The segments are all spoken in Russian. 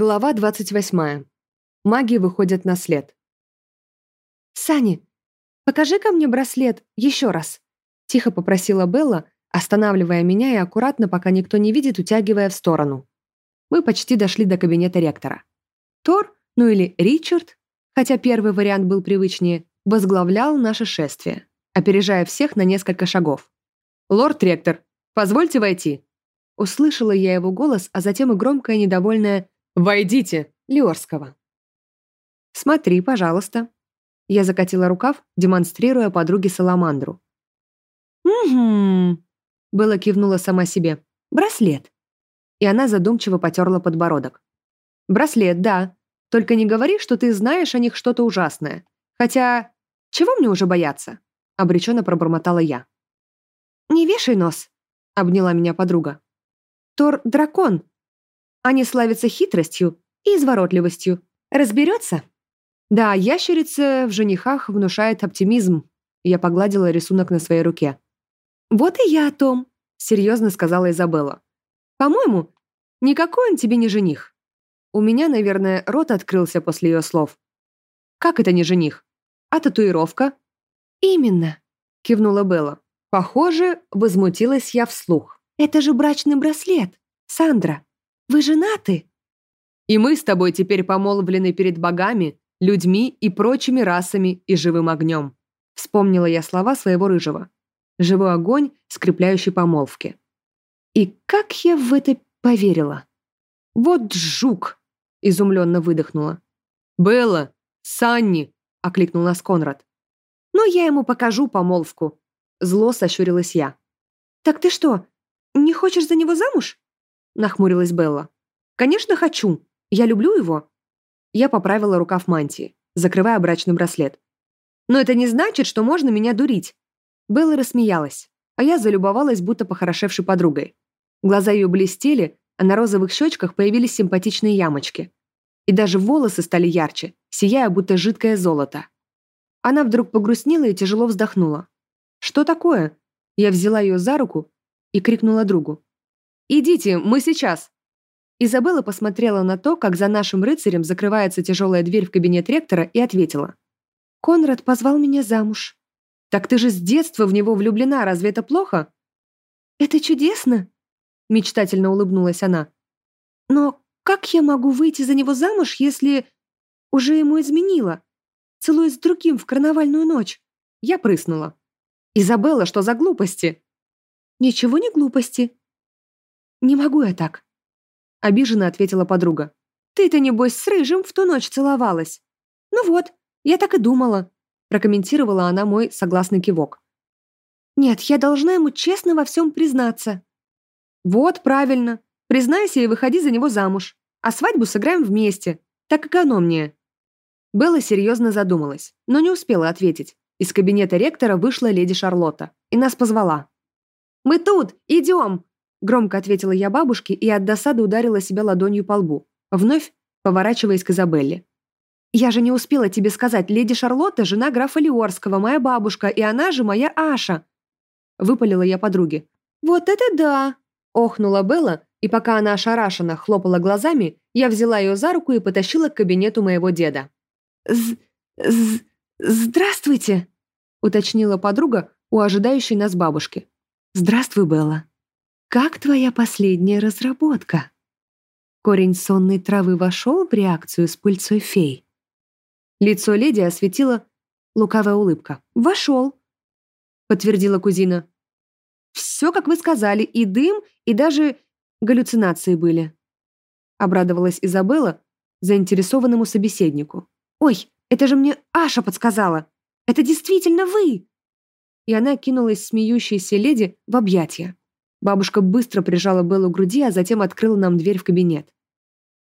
Глава 28. Маги выходят на след. «Сани, покажи-ка мне браслет еще раз», — тихо попросила Белла, останавливая меня и аккуратно, пока никто не видит, утягивая в сторону. Мы почти дошли до кабинета ректора. Тор, ну или Ричард, хотя первый вариант был привычнее, возглавлял наше шествие, опережая всех на несколько шагов. «Лорд-ректор, позвольте войти», Услышала я его голос, а затем и громкое недовольное «Войдите!» Лиорского. «Смотри, пожалуйста». Я закатила рукав, демонстрируя подруге Саламандру. «Угу», — Белла кивнула сама себе. «Браслет». И она задумчиво потерла подбородок. «Браслет, да. Только не говори, что ты знаешь о них что-то ужасное. Хотя, чего мне уже бояться?» — обреченно пробормотала я. «Не вешай нос», — обняла меня подруга. Тор — дракон. Они славятся хитростью и изворотливостью. Разберется? Да, ящерица в женихах внушает оптимизм. Я погладила рисунок на своей руке. «Вот и я о том», — серьезно сказала Изабелла. «По-моему, никакой он тебе не жених». У меня, наверное, рот открылся после ее слов. «Как это не жених? А татуировка?» «Именно», — кивнула Белла. Похоже, возмутилась я вслух. Это же брачный браслет. Сандра, вы женаты?» «И мы с тобой теперь помолвлены перед богами, людьми и прочими расами и живым огнем», вспомнила я слова своего рыжего. «Живой огонь, скрепляющий помолвки». И как я в это поверила? «Вот жук!» — изумленно выдохнула. «Белла! Санни!» — окликнул нас Конрад. «Ну, я ему покажу помолвку!» Зло сощурилась я. «Так ты что, «Не хочешь за него замуж?» — нахмурилась Белла. «Конечно, хочу. Я люблю его». Я поправила рукав мантии, закрывая брачный браслет. «Но это не значит, что можно меня дурить». Белла рассмеялась, а я залюбовалась, будто похорошевшей подругой. Глаза ее блестели, а на розовых щечках появились симпатичные ямочки. И даже волосы стали ярче, сияя, будто жидкое золото. Она вдруг погрустнела и тяжело вздохнула. «Что такое?» Я взяла ее за руку и крикнула другу. «Идите, мы сейчас!» Изабелла посмотрела на то, как за нашим рыцарем закрывается тяжелая дверь в кабинет ректора и ответила. «Конрад позвал меня замуж». «Так ты же с детства в него влюблена, разве это плохо?» «Это чудесно!» — мечтательно улыбнулась она. «Но как я могу выйти за него замуж, если уже ему изменила? Целуясь с другим в карнавальную ночь?» Я прыснула. «Изабелла, что за глупости?» «Ничего не глупости». «Не могу я так», — обиженно ответила подруга. «Ты-то, небось, с Рыжим в ту ночь целовалась». «Ну вот, я так и думала», — прокомментировала она мой согласный кивок. «Нет, я должна ему честно во всем признаться». «Вот, правильно. Признайся и выходи за него замуж. А свадьбу сыграем вместе. Так экономнее». Белла серьезно задумалась, но не успела ответить. Из кабинета ректора вышла леди Шарлотта и нас позвала. «Мы тут! Идем!» Громко ответила я бабушке и от досады ударила себя ладонью по лбу, вновь поворачиваясь к Изабелле. «Я же не успела тебе сказать, леди Шарлотта – жена графа Лиорского, моя бабушка, и она же моя Аша!» Выпалила я подруге. «Вот это да!» – охнула Белла, и пока она ошарашенно хлопала глазами, я взяла ее за руку и потащила к кабинету моего деда. «З... з... здравствуйте!» – уточнила подруга у ожидающей нас бабушки. «Здравствуй, Белла. Как твоя последняя разработка?» Корень сонной травы вошел в реакцию с пыльцой фей. Лицо леди осветила лукавая улыбка. «Вошел», — подтвердила кузина. «Все, как вы сказали, и дым, и даже галлюцинации были», — обрадовалась Изабелла заинтересованному собеседнику. «Ой, это же мне Аша подсказала! Это действительно вы!» и она кинулась смеющейся леди в объятия. Бабушка быстро прижала Беллу к груди, а затем открыла нам дверь в кабинет.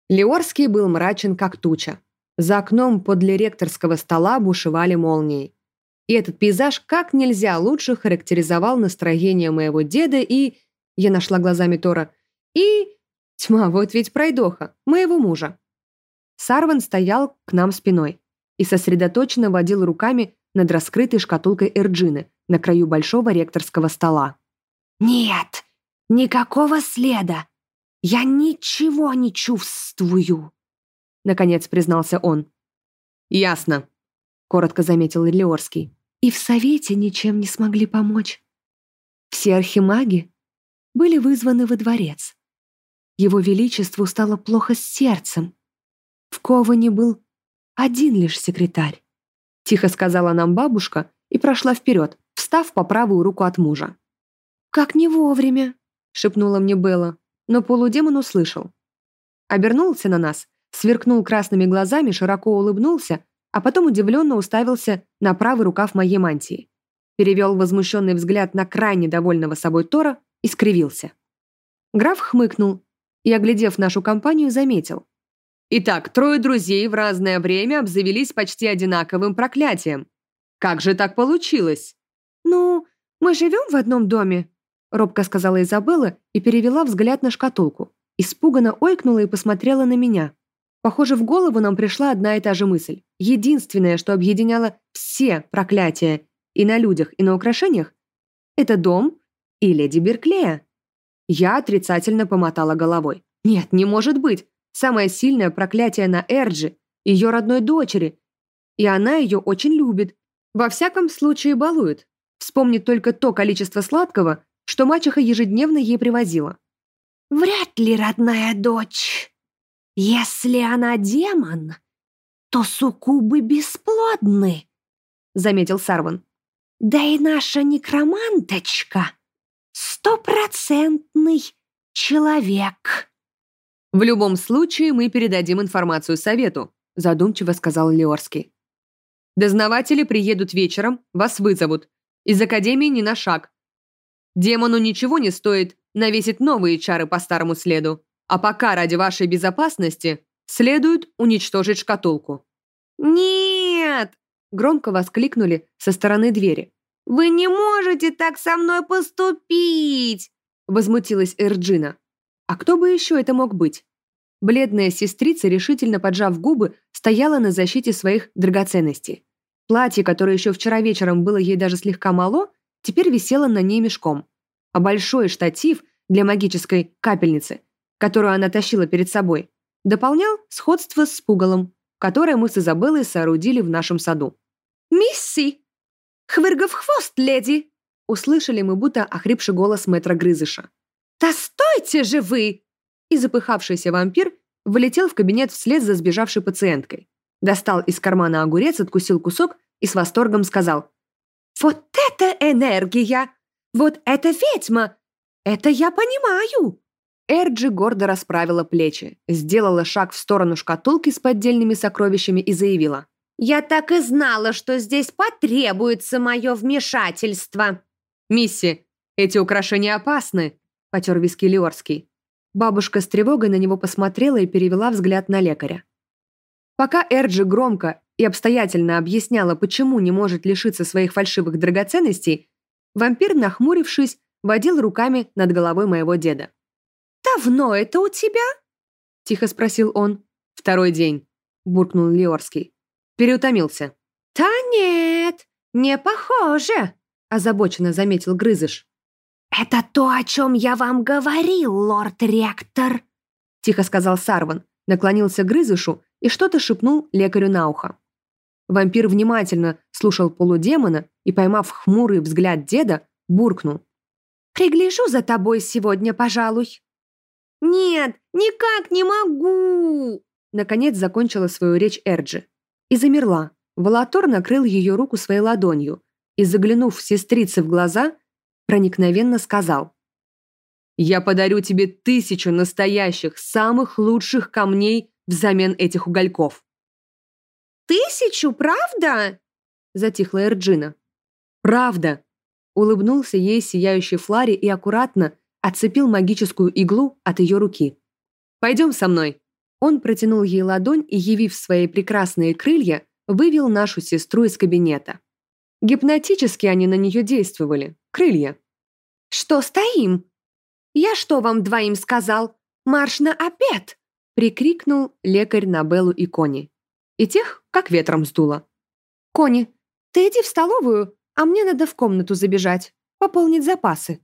Леорский был мрачен, как туча. За окном подле ректорского стола бушевали молнии. И этот пейзаж как нельзя лучше характеризовал настроение моего деда и... Я нашла глазами Тора. И... Тьма, вот ведь пройдоха, моего мужа. Сарван стоял к нам спиной и сосредоточенно водил руками над раскрытой шкатулкой Эрджины, на краю большого ректорского стола. «Нет, никакого следа. Я ничего не чувствую», — наконец признался он. «Ясно», — коротко заметил Леорский. «И в совете ничем не смогли помочь. Все архимаги были вызваны во дворец. Его Величеству стало плохо с сердцем. В Коване был один лишь секретарь. Тихо сказала нам бабушка и прошла вперед, встав по правую руку от мужа. «Как не вовремя!» — шепнула мне Белла, но полудемон услышал. Обернулся на нас, сверкнул красными глазами, широко улыбнулся, а потом удивленно уставился на правый рукав моей мантии. Перевел возмущенный взгляд на крайне довольного собой Тора и скривился. Граф хмыкнул и, оглядев нашу компанию, заметил. Итак, трое друзей в разное время обзавелись почти одинаковым проклятием. Как же так получилось? «Ну, мы живем в одном доме», — робко сказала Изабелла и перевела взгляд на шкатулку. Испуганно ойкнула и посмотрела на меня. Похоже, в голову нам пришла одна и та же мысль. Единственное, что объединяло все проклятия и на людях, и на украшениях, это дом и леди Берклея. Я отрицательно помотала головой. Нет, не может быть. Самое сильное проклятие на Эрджи, ее родной дочери. И она ее очень любит. Во всяком случае балует. Вспомнит только то количество сладкого, что мачеха ежедневно ей привозила. «Вряд ли родная дочь. Если она демон, то суккубы бесплодны», — заметил Сарван. «Да и наша некроманточка — стопроцентный человек». «В любом случае мы передадим информацию совету», задумчиво сказал Леорский. «Дознаватели приедут вечером, вас вызовут. Из Академии не на шаг. Демону ничего не стоит навесить новые чары по старому следу. А пока ради вашей безопасности следует уничтожить шкатулку». «Нет!» – громко воскликнули со стороны двери. «Вы не можете так со мной поступить!» – возмутилась Эрджина. А кто бы еще это мог быть? Бледная сестрица, решительно поджав губы, стояла на защите своих драгоценностей. Платье, которое еще вчера вечером было ей даже слегка мало, теперь висело на ней мешком. А большой штатив для магической капельницы, которую она тащила перед собой, дополнял сходство с пугалом, которое мы с Изабеллой соорудили в нашем саду. «Мисси! Хвыргов хвост, леди!» Услышали мы будто охрипший голос мэтра Грызыша. «Да стойте же вы!» И запыхавшийся вампир вылетел в кабинет вслед за сбежавшей пациенткой. Достал из кармана огурец, откусил кусок и с восторгом сказал. «Вот это энергия! Вот это ведьма! Это я понимаю!» Эрджи гордо расправила плечи, сделала шаг в сторону шкатулки с поддельными сокровищами и заявила. «Я так и знала, что здесь потребуется мое вмешательство!» «Мисси, эти украшения опасны!» — потер виски Леорский. Бабушка с тревогой на него посмотрела и перевела взгляд на лекаря. Пока Эрджи громко и обстоятельно объясняла, почему не может лишиться своих фальшивых драгоценностей, вампир, нахмурившись, водил руками над головой моего деда. «Давно это у тебя?» — тихо спросил он. «Второй день», — буркнул Леорский. Переутомился. «Да нет, не похоже», — озабоченно заметил Грызыш. «Это то, о чем я вам говорил, лорд-ректор», — тихо сказал Сарван, наклонился к Грызышу и что-то шепнул лекарю на ухо. Вампир внимательно слушал полудемона и, поймав хмурый взгляд деда, буркнул. «Пригляжу за тобой сегодня, пожалуй». «Нет, никак не могу!» Наконец закончила свою речь Эрджи. И замерла. Волотор накрыл ее руку своей ладонью и, заглянув сестрице в глаза, проникновенно сказал. «Я подарю тебе тысячу настоящих, самых лучших камней взамен этих угольков». «Тысячу, правда?» – затихла Эрджина. «Правда!» – улыбнулся ей сияющий Флари и аккуратно отцепил магическую иглу от ее руки. «Пойдем со мной». Он протянул ей ладонь и, явив свои прекрасные крылья, вывел нашу сестру из кабинета. Гипнотически они на нее действовали. Крылья. «Что стоим? Я что вам двоим сказал? Марш на обед!» прикрикнул лекарь на Беллу и Кони. И тех как ветром сдуло. «Кони, ты иди в столовую, а мне надо в комнату забежать, пополнить запасы.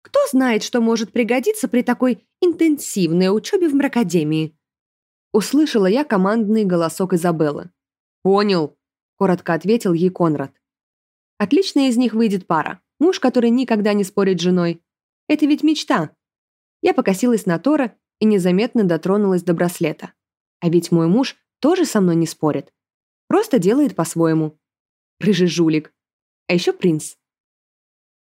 Кто знает, что может пригодиться при такой интенсивной учебе в мракадемии?» Услышала я командный голосок Изабеллы. «Понял», — коротко ответил ей Конрад. «Отличная из них выйдет пара. Муж, который никогда не спорит с женой. Это ведь мечта». Я покосилась на Тора и незаметно дотронулась до браслета. А ведь мой муж тоже со мной не спорит. Просто делает по-своему. Рыжий жулик. А еще принц.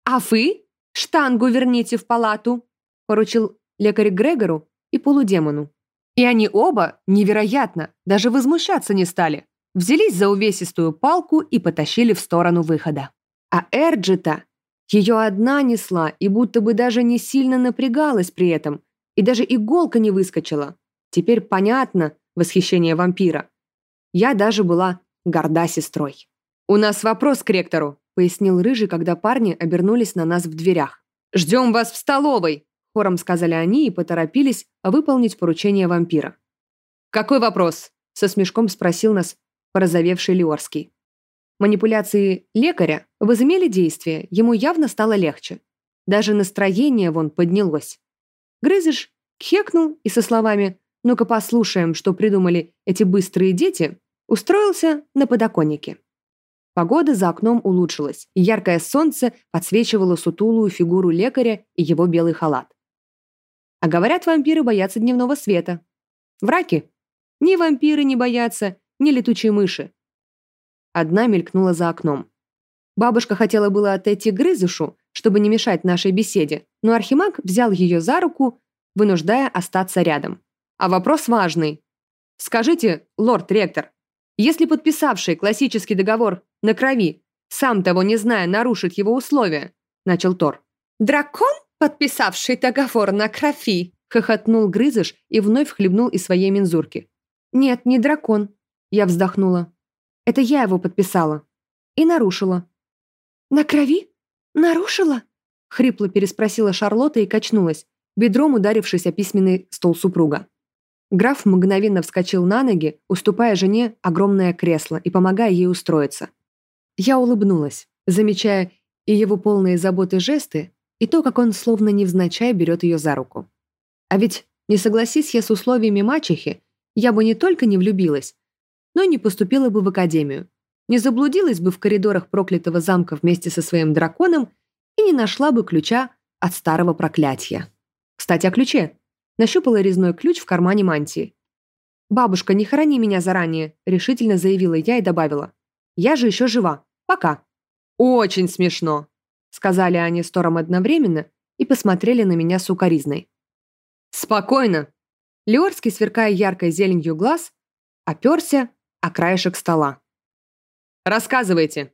«А вы? Штангу верните в палату!» поручил лекарь Грегору и полудемону. И они оба, невероятно, даже возмущаться не стали. Взялись за увесистую палку и потащили в сторону выхода. А Эрджита, ее одна несла и будто бы даже не сильно напрягалась при этом, и даже иголка не выскочила. Теперь понятно восхищение вампира. Я даже была горда сестрой. «У нас вопрос к ректору», — пояснил Рыжий, когда парни обернулись на нас в дверях. «Ждем вас в столовой», — хором сказали они и поторопились выполнить поручение вампира. «Какой вопрос?» — со смешком спросил нас порозовевший Лиорский. Манипуляции лекаря возымели действие, ему явно стало легче. Даже настроение вон поднялось. Грызыш кхекнул и со словами «Ну-ка послушаем, что придумали эти быстрые дети», устроился на подоконнике. Погода за окном улучшилась, и яркое солнце подсвечивало сутулую фигуру лекаря и его белый халат. А говорят, вампиры боятся дневного света. Враки. Ни вампиры не боятся, ни летучие мыши. Одна мелькнула за окном. Бабушка хотела было отойти к грызышу, чтобы не мешать нашей беседе, но Архимаг взял ее за руку, вынуждая остаться рядом. А вопрос важный. Скажите, лорд-ректор, если подписавший классический договор на крови, сам того не зная, нарушит его условия, начал Тор. «Дракон, подписавший договор на крови?» хохотнул Грызыш и вновь хлебнул из своей мензурки. «Нет, не дракон», я вздохнула. «Это я его подписала. И нарушила». «На крови? Нарушила?» Хрипло переспросила Шарлотта и качнулась, бедром ударившись о письменный стол супруга. Граф мгновенно вскочил на ноги, уступая жене огромное кресло и помогая ей устроиться. Я улыбнулась, замечая и его полные заботы жесты, и то, как он словно невзначай берет ее за руку. А ведь, не согласись я с условиями мачехи, я бы не только не влюбилась, но и не поступила бы в академию, не заблудилась бы в коридорах проклятого замка вместе со своим драконом и не нашла бы ключа от старого проклятия. Кстати, о ключе. Нащупала резной ключ в кармане мантии. «Бабушка, не хорони меня заранее», — решительно заявила я и добавила. «Я же еще жива. Пока». «Очень смешно», — сказали они с Тором одновременно и посмотрели на меня с укоризной. «Спокойно». Леорский, сверкая яркой зеленью глаз, оперся о краешек стола. «Рассказывайте»,